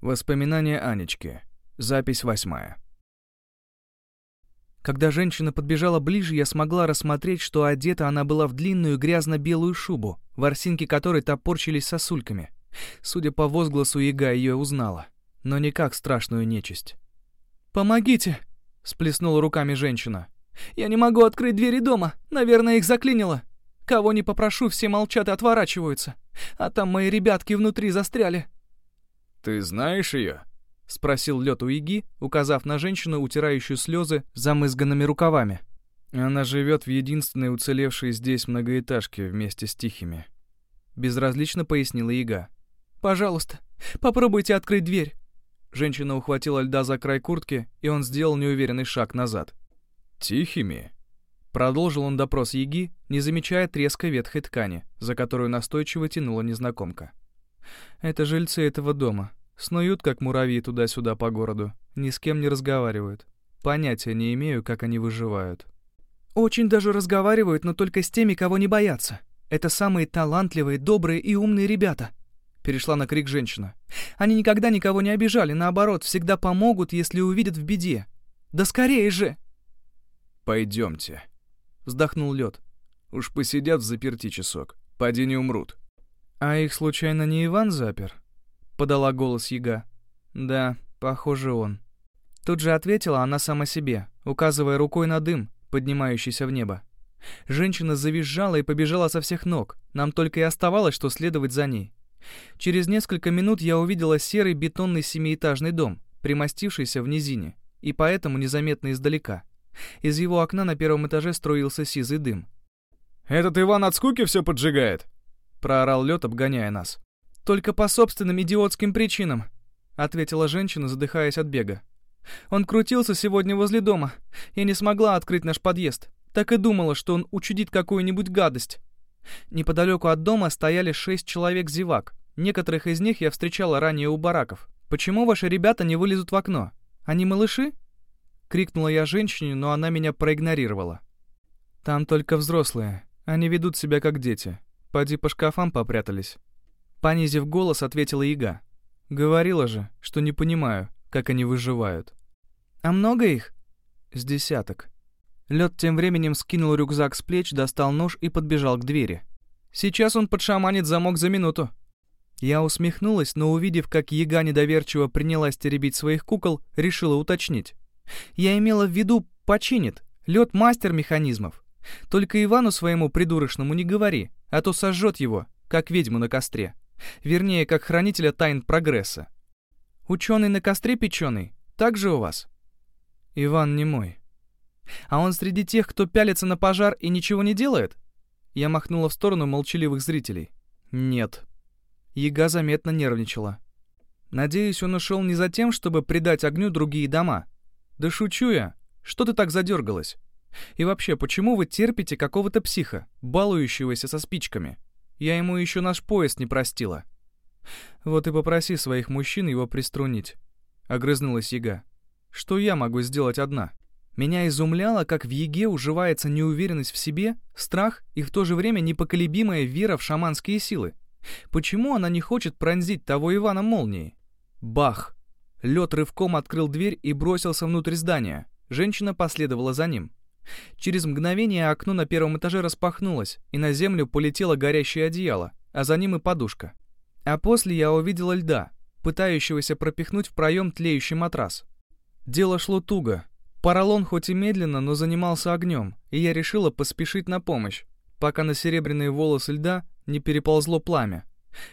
Воспоминания Анечки. Запись восьмая. Когда женщина подбежала ближе, я смогла рассмотреть, что одета она была в длинную грязно-белую шубу, ворсинки которой топорчились сосульками. Судя по возгласу, Яга ее узнала, но не как страшную нечисть. «Помогите!» — сплеснула руками женщина. «Я не могу открыть двери дома, наверное, их заклинило. Кого не попрошу, все молчат и отворачиваются, а там мои ребятки внутри застряли». «Ты знаешь ее?» — спросил Лёд у Иги, указав на женщину, утирающую слезы замызганными рукавами. «Она живет в единственной уцелевшей здесь многоэтажке вместе с Тихими», — безразлично пояснила Ига. «Пожалуйста, попробуйте открыть дверь». Женщина ухватила льда за край куртки, и он сделал неуверенный шаг назад. «Тихими?» Продолжил он допрос Яги, не замечая треска ветхой ткани, за которую настойчиво тянула незнакомка. Это жильцы этого дома. Снуют, как муравьи, туда-сюда по городу. Ни с кем не разговаривают. Понятия не имею, как они выживают. Очень даже разговаривают, но только с теми, кого не боятся. Это самые талантливые, добрые и умные ребята. Перешла на крик женщина. Они никогда никого не обижали, наоборот, всегда помогут, если увидят в беде. Да скорее же! Пойдемте. Вздохнул лед. Уж посидят в заперти часок. Поди не умрут. «А их случайно не Иван запер?» — подала голос Яга. «Да, похоже, он». Тут же ответила она сама себе, указывая рукой на дым, поднимающийся в небо. Женщина завизжала и побежала со всех ног, нам только и оставалось, что следовать за ней. Через несколько минут я увидела серый бетонный семиэтажный дом, примостившийся в низине, и поэтому незаметно издалека. Из его окна на первом этаже струился сизый дым. «Этот Иван от скуки все поджигает?» — проорал лед, обгоняя нас. «Только по собственным идиотским причинам», — ответила женщина, задыхаясь от бега. «Он крутился сегодня возле дома. Я не смогла открыть наш подъезд. Так и думала, что он учудит какую-нибудь гадость». Неподалеку от дома стояли шесть человек-зевак. Некоторых из них я встречала ранее у бараков. «Почему ваши ребята не вылезут в окно? Они малыши?» Крикнула я женщине, но она меня проигнорировала. «Там только взрослые. Они ведут себя как дети. Поди по шкафам попрятались. Понизив голос, ответила Ига. Говорила же, что не понимаю, как они выживают. А много их? С десяток. Лед тем временем скинул рюкзак с плеч, достал нож и подбежал к двери. Сейчас он подшаманит замок за минуту. Я усмехнулась, но увидев, как Яга недоверчиво принялась теребить своих кукол, решила уточнить. Я имела в виду починит. Лед мастер механизмов. Только Ивану своему придурочному не говори, а то сожжет его, как ведьму на костре. Вернее, как хранителя тайн прогресса. Ученый на костре печеный, так же у вас? Иван не мой. А он среди тех, кто пялится на пожар и ничего не делает? Я махнула в сторону молчаливых зрителей. Нет. Яга заметно нервничала. Надеюсь, он ушел не за тем, чтобы придать огню другие дома. Да шучу я. Что ты так задергалась? И вообще, почему вы терпите какого-то психа, балующегося со спичками? Я ему еще наш поезд не простила. Вот и попроси своих мужчин его приструнить. Огрызнулась Яга. Что я могу сделать одна? Меня изумляло, как в Еге уживается неуверенность в себе, страх и в то же время непоколебимая вера в шаманские силы. Почему она не хочет пронзить того Ивана молнией? Бах! Лед рывком открыл дверь и бросился внутрь здания. Женщина последовала за ним. Через мгновение окно на первом этаже распахнулось, и на землю полетело горящее одеяло, а за ним и подушка. А после я увидела льда, пытающегося пропихнуть в проем тлеющий матрас. Дело шло туго. Поролон хоть и медленно, но занимался огнем, и я решила поспешить на помощь, пока на серебряные волосы льда не переползло пламя.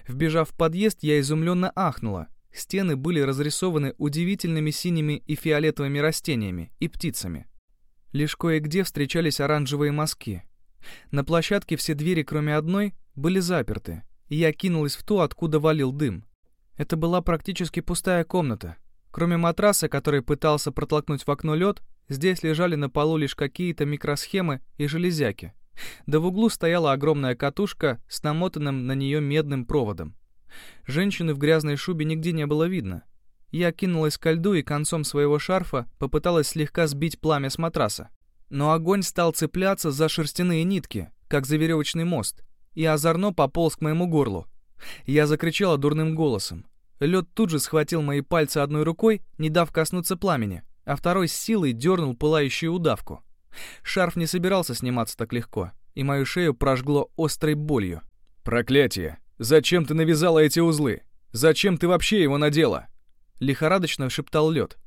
Вбежав в подъезд, я изумленно ахнула. Стены были разрисованы удивительными синими и фиолетовыми растениями и птицами. Лишь кое-где встречались оранжевые мазки. На площадке все двери, кроме одной, были заперты, и я кинулась в ту, откуда валил дым. Это была практически пустая комната. Кроме матраса, который пытался протолкнуть в окно лед, здесь лежали на полу лишь какие-то микросхемы и железяки. Да в углу стояла огромная катушка с намотанным на нее медным проводом. Женщины в грязной шубе нигде не было видно — я кинулась ко льду и концом своего шарфа попыталась слегка сбить пламя с матраса. Но огонь стал цепляться за шерстяные нитки, как за веревочный мост, и озорно пополз к моему горлу. Я закричала дурным голосом. Лед тут же схватил мои пальцы одной рукой, не дав коснуться пламени, а второй с силой дернул пылающую удавку. Шарф не собирался сниматься так легко, и мою шею прожгло острой болью. «Проклятие! Зачем ты навязала эти узлы? Зачем ты вообще его надела?» Лихорадочно шептал лед.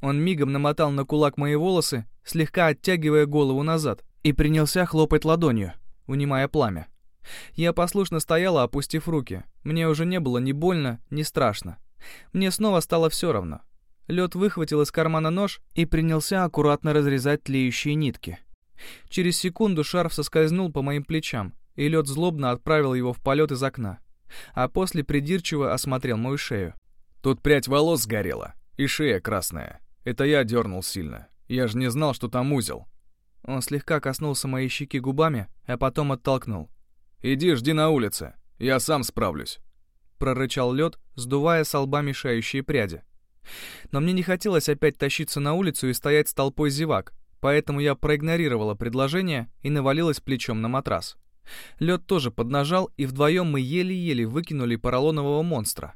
Он мигом намотал на кулак мои волосы, слегка оттягивая голову назад, и принялся хлопать ладонью, унимая пламя. Я послушно стояла, опустив руки. Мне уже не было ни больно, ни страшно. Мне снова стало все равно. Лед выхватил из кармана нож и принялся аккуратно разрезать тлеющие нитки. Через секунду шарф соскользнул по моим плечам, и лед злобно отправил его в полет из окна. А после придирчиво осмотрел мою шею. «Тут прядь волос сгорела, и шея красная. Это я дернул сильно. Я же не знал, что там узел». Он слегка коснулся моей щеки губами, а потом оттолкнул. «Иди, жди на улице. Я сам справлюсь», — прорычал лед, сдувая с лба мешающие пряди. Но мне не хотелось опять тащиться на улицу и стоять с толпой зевак, поэтому я проигнорировала предложение и навалилась плечом на матрас. Лед тоже поднажал, и вдвоем мы еле-еле выкинули поролонового монстра.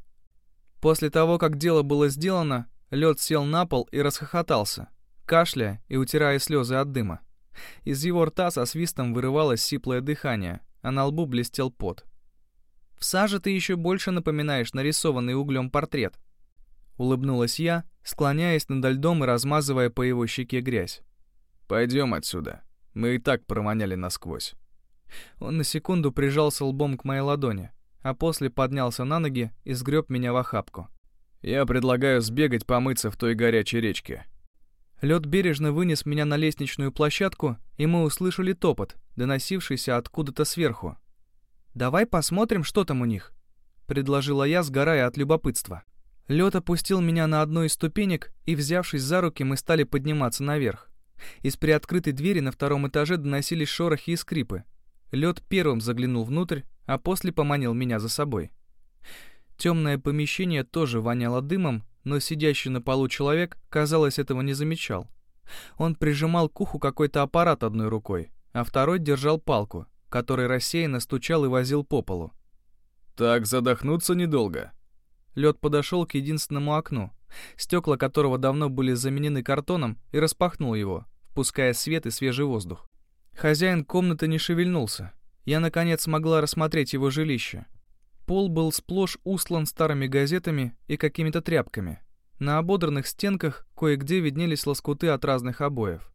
После того, как дело было сделано, лед сел на пол и расхохотался, кашляя и утирая слезы от дыма. Из его рта со свистом вырывалось сиплое дыхание, а на лбу блестел пот. «В саже ты еще больше напоминаешь нарисованный углем портрет», — улыбнулась я, склоняясь над льдом и размазывая по его щеке грязь. «Пойдем отсюда. Мы и так промоняли насквозь». Он на секунду прижался лбом к моей ладони, а после поднялся на ноги и сгреб меня в охапку. «Я предлагаю сбегать помыться в той горячей речке». Лед бережно вынес меня на лестничную площадку, и мы услышали топот, доносившийся откуда-то сверху. «Давай посмотрим, что там у них», — предложила я, сгорая от любопытства. Лед опустил меня на одну из ступенек, и, взявшись за руки, мы стали подниматься наверх. Из приоткрытой двери на втором этаже доносились шорохи и скрипы. Лед первым заглянул внутрь, а после поманил меня за собой. Темное помещение тоже воняло дымом, но сидящий на полу человек, казалось, этого не замечал. Он прижимал к уху какой-то аппарат одной рукой, а второй держал палку, который рассеянно стучал и возил по полу. «Так задохнуться недолго», Лед подошел к единственному окну, стекла которого давно были заменены картоном, и распахнул его, впуская свет и свежий воздух. Хозяин комнаты не шевельнулся. Я, наконец, смогла рассмотреть его жилище. Пол был сплошь устлан старыми газетами и какими-то тряпками. На ободранных стенках кое-где виднелись лоскуты от разных обоев.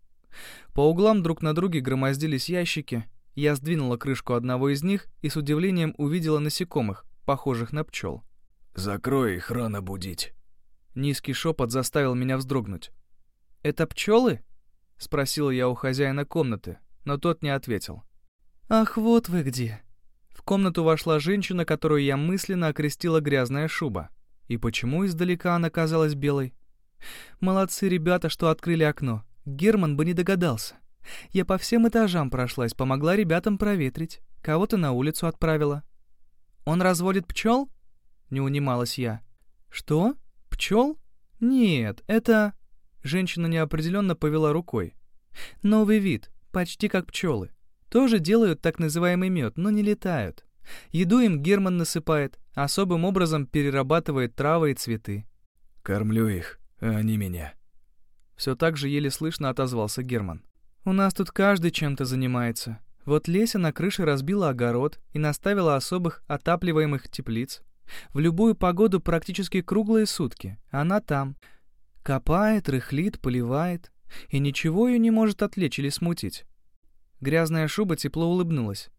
По углам друг на друге громоздились ящики. Я сдвинула крышку одного из них и с удивлением увидела насекомых, похожих на пчел. «Закрой их, рано будить». Низкий шепот заставил меня вздрогнуть. «Это пчелы?» — спросила я у хозяина комнаты, но тот не ответил. «Ах, вот вы где!» В комнату вошла женщина, которую я мысленно окрестила грязная шуба. И почему издалека она казалась белой? Молодцы ребята, что открыли окно. Герман бы не догадался. Я по всем этажам прошлась, помогла ребятам проветрить. Кого-то на улицу отправила. «Он разводит пчел?» не унималась я. «Что? Пчел? Нет, это...» Женщина неопределенно повела рукой. «Новый вид, почти как пчелы. Тоже делают так называемый мед, но не летают. Еду им Герман насыпает, особым образом перерабатывает травы и цветы». «Кормлю их, а они меня». Все так же еле слышно отозвался Герман. «У нас тут каждый чем-то занимается. Вот Леся на крыше разбила огород и наставила особых отапливаемых теплиц. В любую погоду практически круглые сутки. Она там. Копает, рыхлит, поливает. И ничего ее не может отвлечь или смутить. Грязная шуба тепло улыбнулась.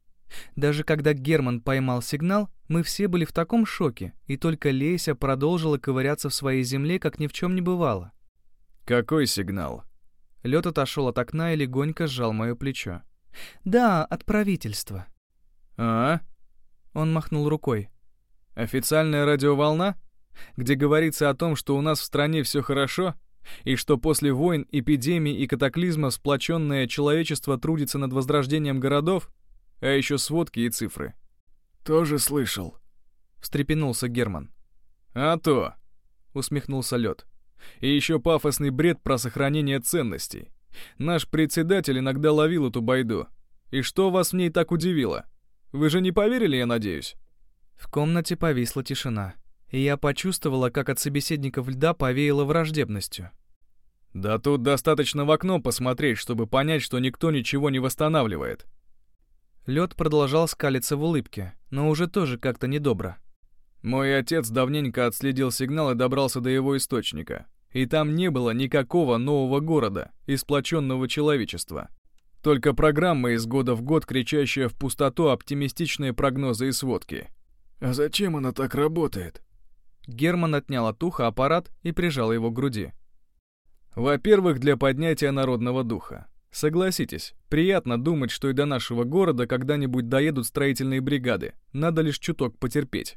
Даже когда Герман поймал сигнал, мы все были в таком шоке, и только Леся продолжила ковыряться в своей земле, как ни в чем не бывало. «Какой сигнал?» Лед отошел от окна и легонько сжал мое плечо. «Да, от правительства». «А?» Он махнул рукой. Официальная радиоволна, где говорится о том, что у нас в стране все хорошо, и что после войн, эпидемий и катаклизма сплоченное человечество трудится над возрождением городов, а еще сводки и цифры. «Тоже слышал», — встрепенулся Герман. «А то», — усмехнулся Лед. «И еще пафосный бред про сохранение ценностей. Наш председатель иногда ловил эту байду. И что вас в ней так удивило? Вы же не поверили, я надеюсь?» В комнате повисла тишина. И я почувствовала, как от собеседников льда повеяло враждебностью. «Да тут достаточно в окно посмотреть, чтобы понять, что никто ничего не восстанавливает». Лед продолжал скалиться в улыбке, но уже тоже как-то недобро. Мой отец давненько отследил сигнал и добрался до его источника. И там не было никакого нового города и сплоченного человечества. Только программа из года в год, кричащая в пустоту оптимистичные прогнозы и сводки. «А зачем она так работает?» Герман отнял от уха аппарат и прижал его к груди. Во-первых, для поднятия народного духа. Согласитесь, приятно думать, что и до нашего города когда-нибудь доедут строительные бригады, надо лишь чуток потерпеть.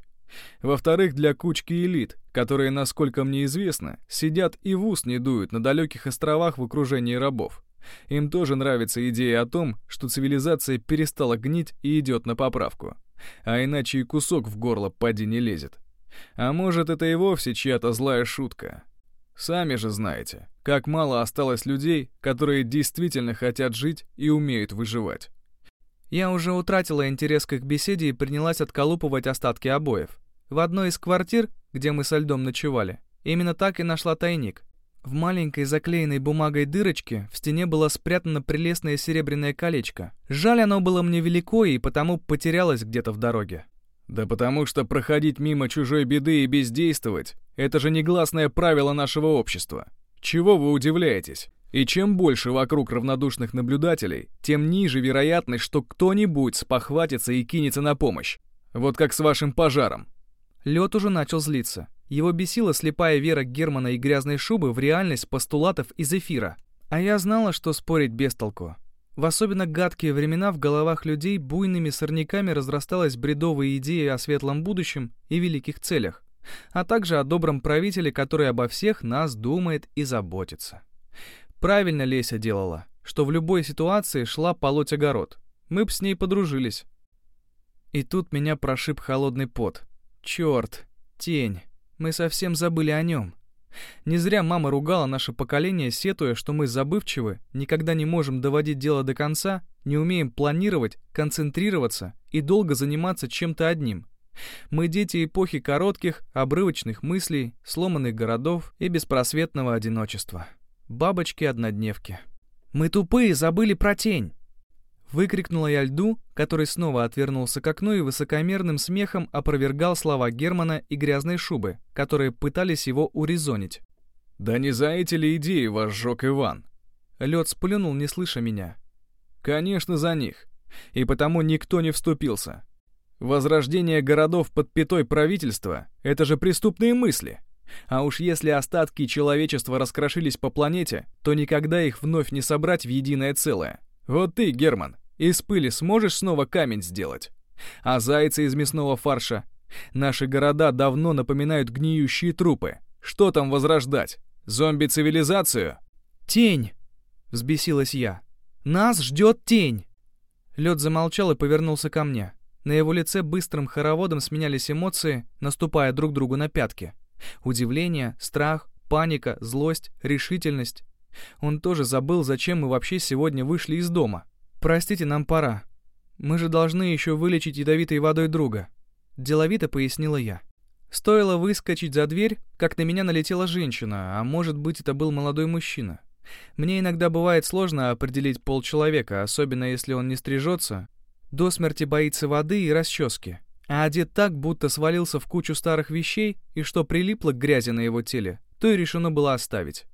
Во-вторых, для кучки элит, которые, насколько мне известно, сидят и в ус не дуют на далеких островах в окружении рабов. Им тоже нравится идея о том, что цивилизация перестала гнить и идет на поправку. А иначе и кусок в горло поди не лезет. А может, это и вовсе чья-то злая шутка. Сами же знаете, как мало осталось людей, которые действительно хотят жить и умеют выживать. Я уже утратила интерес к их беседе и принялась отколупывать остатки обоев. В одной из квартир, где мы со льдом ночевали, именно так и нашла тайник. В маленькой заклеенной бумагой дырочке в стене было спрятано прелестное серебряное колечко. Жаль, оно было мне велико и потому потерялось где-то в дороге. Да потому что проходить мимо чужой беды и бездействовать — это же негласное правило нашего общества. Чего вы удивляетесь? И чем больше вокруг равнодушных наблюдателей, тем ниже вероятность, что кто-нибудь спохватится и кинется на помощь. Вот как с вашим пожаром. Лед уже начал злиться. Его бесила слепая вера Германа и грязной шубы в реальность постулатов из эфира. А я знала, что спорить без толку. В особенно гадкие времена в головах людей буйными сорняками разрасталась бредовая идея о светлом будущем и великих целях, а также о добром правителе, который обо всех нас думает и заботится. Правильно Леся делала, что в любой ситуации шла полоть огород. Мы б с ней подружились. И тут меня прошиб холодный пот. Черт, тень. Мы совсем забыли о нем. Не зря мама ругала наше поколение, сетуя, что мы забывчивы, никогда не можем доводить дело до конца, не умеем планировать, концентрироваться и долго заниматься чем-то одним. Мы дети эпохи коротких, обрывочных мыслей, сломанных городов и беспросветного одиночества. Бабочки-однодневки. «Мы тупые, забыли про тень!» Выкрикнула я льду, который снова отвернулся к окну и высокомерным смехом опровергал слова Германа и грязной шубы, которые пытались его урезонить. «Да не за эти ли идеи вас сжег Иван?» Лед сплюнул, не слыша меня. «Конечно, за них. И потому никто не вступился. Возрождение городов под пятой правительства — это же преступные мысли. А уж если остатки человечества раскрошились по планете, то никогда их вновь не собрать в единое целое. Вот ты, Герман, из пыли сможешь снова камень сделать? А зайцы из мясного фарша? Наши города давно напоминают гниющие трупы. Что там возрождать? Зомби-цивилизацию? Тень! Взбесилась я. Нас ждет тень! Лед замолчал и повернулся ко мне. На его лице быстрым хороводом сменялись эмоции, наступая друг другу на пятки. Удивление, страх, паника, злость, решительность. Он тоже забыл, зачем мы вообще сегодня вышли из дома. «Простите, нам пора. Мы же должны еще вылечить ядовитой водой друга», — деловито пояснила я. Стоило выскочить за дверь, как на меня налетела женщина, а может быть, это был молодой мужчина. Мне иногда бывает сложно определить пол человека, особенно если он не стрижется, до смерти боится воды и расчески а одет так, будто свалился в кучу старых вещей, и что прилипло к грязи на его теле, то и решено было оставить.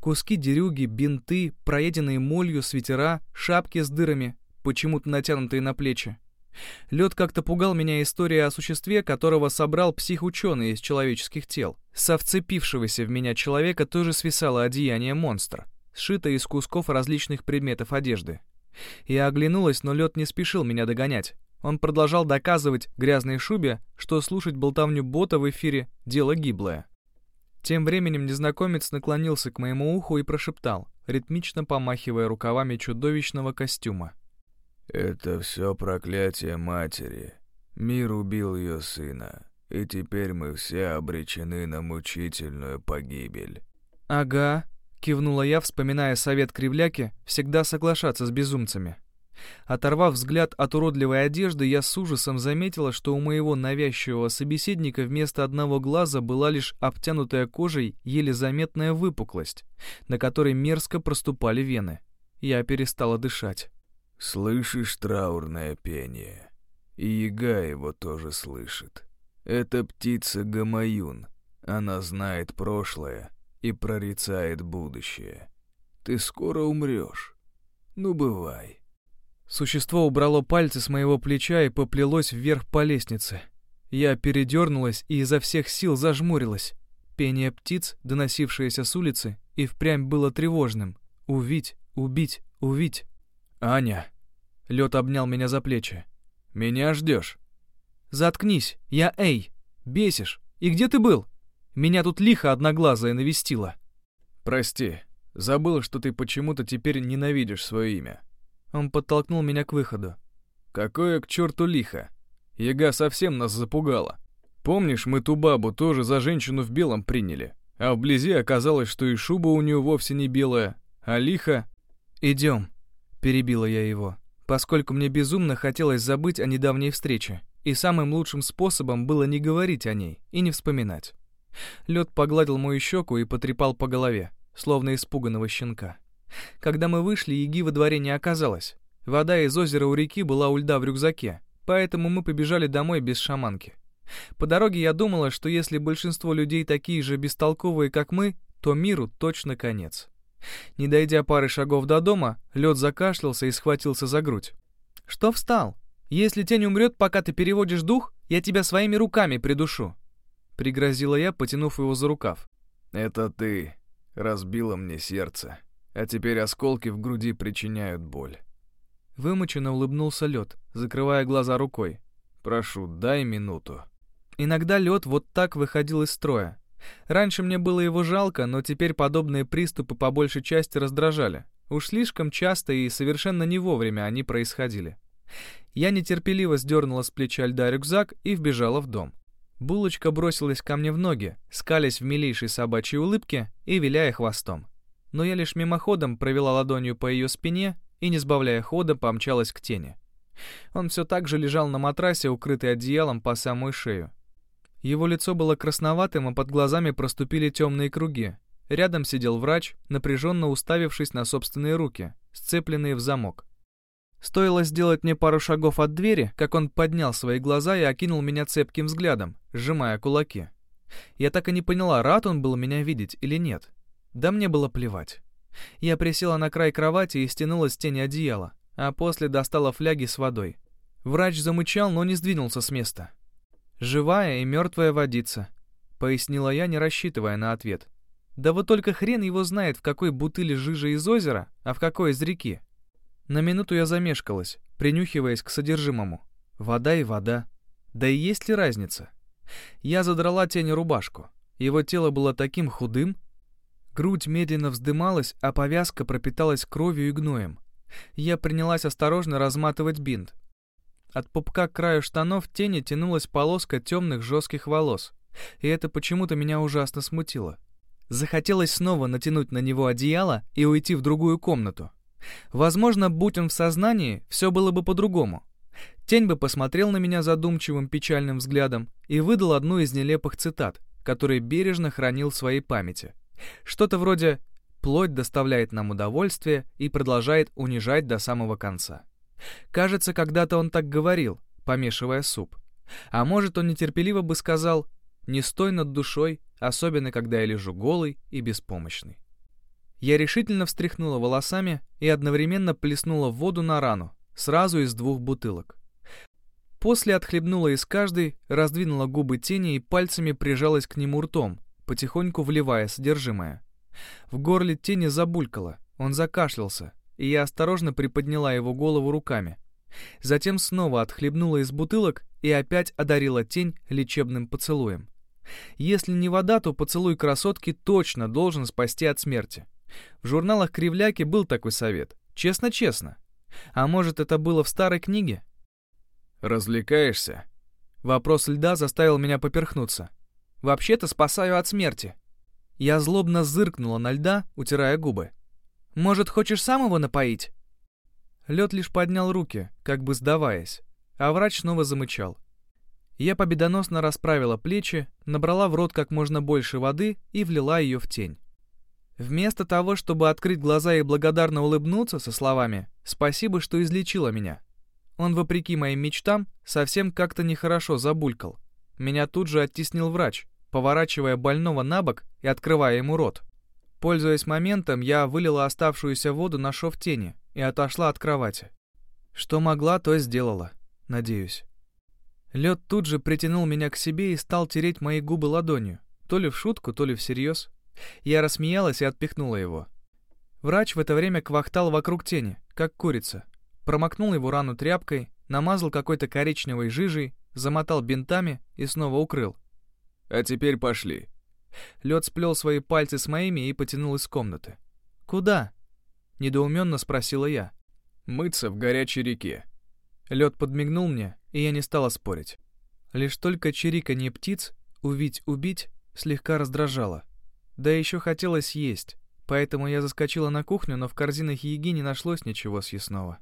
Куски дерюги, бинты, проеденные молью свитера, шапки с дырами, почему-то натянутые на плечи. Лед как-то пугал меня историей о существе, которого собрал психученый из человеческих тел. Со вцепившегося в меня человека тоже свисало одеяние монстра, сшитое из кусков различных предметов одежды. Я оглянулась, но лед не спешил меня догонять. Он продолжал доказывать грязной шубе, что слушать болтовню бота в эфире — дело гиблое. Тем временем незнакомец наклонился к моему уху и прошептал, ритмично помахивая рукавами чудовищного костюма. «Это все проклятие матери. Мир убил ее сына, и теперь мы все обречены на мучительную погибель». «Ага», — кивнула я, вспоминая совет Кривляки всегда соглашаться с безумцами. Оторвав взгляд от уродливой одежды, я с ужасом заметила, что у моего навязчивого собеседника вместо одного глаза была лишь обтянутая кожей еле заметная выпуклость, на которой мерзко проступали вены. Я перестала дышать. «Слышишь траурное пение? И яга его тоже слышит. Это птица Гамаюн. Она знает прошлое и прорицает будущее. Ты скоро умрешь. Ну, бывай». Существо убрало пальцы с моего плеча и поплелось вверх по лестнице. Я передернулась и изо всех сил зажмурилась. Пение птиц, доносившееся с улицы, и впрямь было тревожным. Увить, убить, увить. «Аня!» Лед обнял меня за плечи. «Меня ждешь?» «Заткнись, я Эй! Бесишь! И где ты был? Меня тут лихо одноглазая навестила». «Прости, забыл, что ты почему-то теперь ненавидишь свое имя. Он подтолкнул меня к выходу. «Какое к черту лихо! Яга совсем нас запугала. Помнишь, мы ту бабу тоже за женщину в белом приняли, а вблизи оказалось, что и шуба у нее вовсе не белая, а лихо...» «Идем», — перебила я его, поскольку мне безумно хотелось забыть о недавней встрече, и самым лучшим способом было не говорить о ней и не вспоминать. Лед погладил мою щеку и потрепал по голове, словно испуганного щенка. Когда мы вышли, Яги во дворе не оказалось. Вода из озера у реки была у льда в рюкзаке, поэтому мы побежали домой без шаманки. По дороге я думала, что если большинство людей такие же бестолковые, как мы, то миру точно конец. Не дойдя пары шагов до дома, лед закашлялся и схватился за грудь. «Что встал? Если тень умрет, пока ты переводишь дух, я тебя своими руками придушу!» Пригрозила я, потянув его за рукав. «Это ты разбила мне сердце», а теперь осколки в груди причиняют боль. Вымученно улыбнулся лед, закрывая глаза рукой. «Прошу, дай минуту». Иногда лед вот так выходил из строя. Раньше мне было его жалко, но теперь подобные приступы по большей части раздражали. Уж слишком часто и совершенно не вовремя они происходили. Я нетерпеливо сдернула с плеча льда рюкзак и вбежала в дом. Булочка бросилась ко мне в ноги, скалясь в милейшей собачьей улыбке и виляя хвостом но я лишь мимоходом провела ладонью по ее спине и, не сбавляя хода, помчалась к тени. Он все так же лежал на матрасе, укрытый одеялом по самую шею. Его лицо было красноватым, а под глазами проступили темные круги. Рядом сидел врач, напряженно уставившись на собственные руки, сцепленные в замок. Стоило сделать мне пару шагов от двери, как он поднял свои глаза и окинул меня цепким взглядом, сжимая кулаки. Я так и не поняла, рад он был меня видеть или нет. Да мне было плевать. Я присела на край кровати и стянула с тени одеяла, а после достала фляги с водой. Врач замычал, но не сдвинулся с места. «Живая и мертвая водица», — пояснила я, не рассчитывая на ответ. «Да вот только хрен его знает, в какой бутыле жижа из озера, а в какой из реки». На минуту я замешкалась, принюхиваясь к содержимому. Вода и вода. Да и есть ли разница? Я задрала тень рубашку. Его тело было таким худым, Грудь медленно вздымалась, а повязка пропиталась кровью и гноем. Я принялась осторожно разматывать бинт. От пупка к краю штанов тени тянулась полоска темных жестких волос, и это почему-то меня ужасно смутило. Захотелось снова натянуть на него одеяло и уйти в другую комнату. Возможно, будь он в сознании, все было бы по-другому. Тень бы посмотрел на меня задумчивым печальным взглядом и выдал одну из нелепых цитат, которые бережно хранил в своей памяти. Что-то вроде «плоть доставляет нам удовольствие и продолжает унижать до самого конца». Кажется, когда-то он так говорил, помешивая суп. А может, он нетерпеливо бы сказал «не стой над душой, особенно когда я лежу голый и беспомощный». Я решительно встряхнула волосами и одновременно плеснула воду на рану, сразу из двух бутылок. После отхлебнула из каждой, раздвинула губы тени и пальцами прижалась к нему ртом, потихоньку вливая содержимое. В горле тени забулькало, он закашлялся, и я осторожно приподняла его голову руками. Затем снова отхлебнула из бутылок и опять одарила тень лечебным поцелуем. Если не вода, то поцелуй красотки точно должен спасти от смерти. В журналах Кривляки был такой совет. Честно-честно. А может, это было в старой книге? «Развлекаешься?» Вопрос льда заставил меня поперхнуться. Вообще-то спасаю от смерти. Я злобно зыркнула на льда, утирая губы. Может, хочешь сам его напоить? Лед лишь поднял руки, как бы сдаваясь, а врач снова замычал. Я победоносно расправила плечи, набрала в рот как можно больше воды и влила ее в тень. Вместо того, чтобы открыть глаза и благодарно улыбнуться со словами «Спасибо, что излечила меня», он, вопреки моим мечтам, совсем как-то нехорошо забулькал. Меня тут же оттеснил врач, поворачивая больного на бок и открывая ему рот. Пользуясь моментом, я вылила оставшуюся воду на шов тени и отошла от кровати. Что могла, то сделала, надеюсь. Лед тут же притянул меня к себе и стал тереть мои губы ладонью, то ли в шутку, то ли всерьез. Я рассмеялась и отпихнула его. Врач в это время квахтал вокруг тени, как курица. Промокнул его рану тряпкой, намазал какой-то коричневой жижей, замотал бинтами и снова укрыл. «А теперь пошли». Лед сплел свои пальцы с моими и потянул из комнаты. «Куда?» — недоуменно спросила я. «Мыться в горячей реке». Лед подмигнул мне, и я не стала спорить. Лишь только чириканье птиц, увить-убить, слегка раздражало. Да еще хотелось есть, поэтому я заскочила на кухню, но в корзинах еги не нашлось ничего съестного.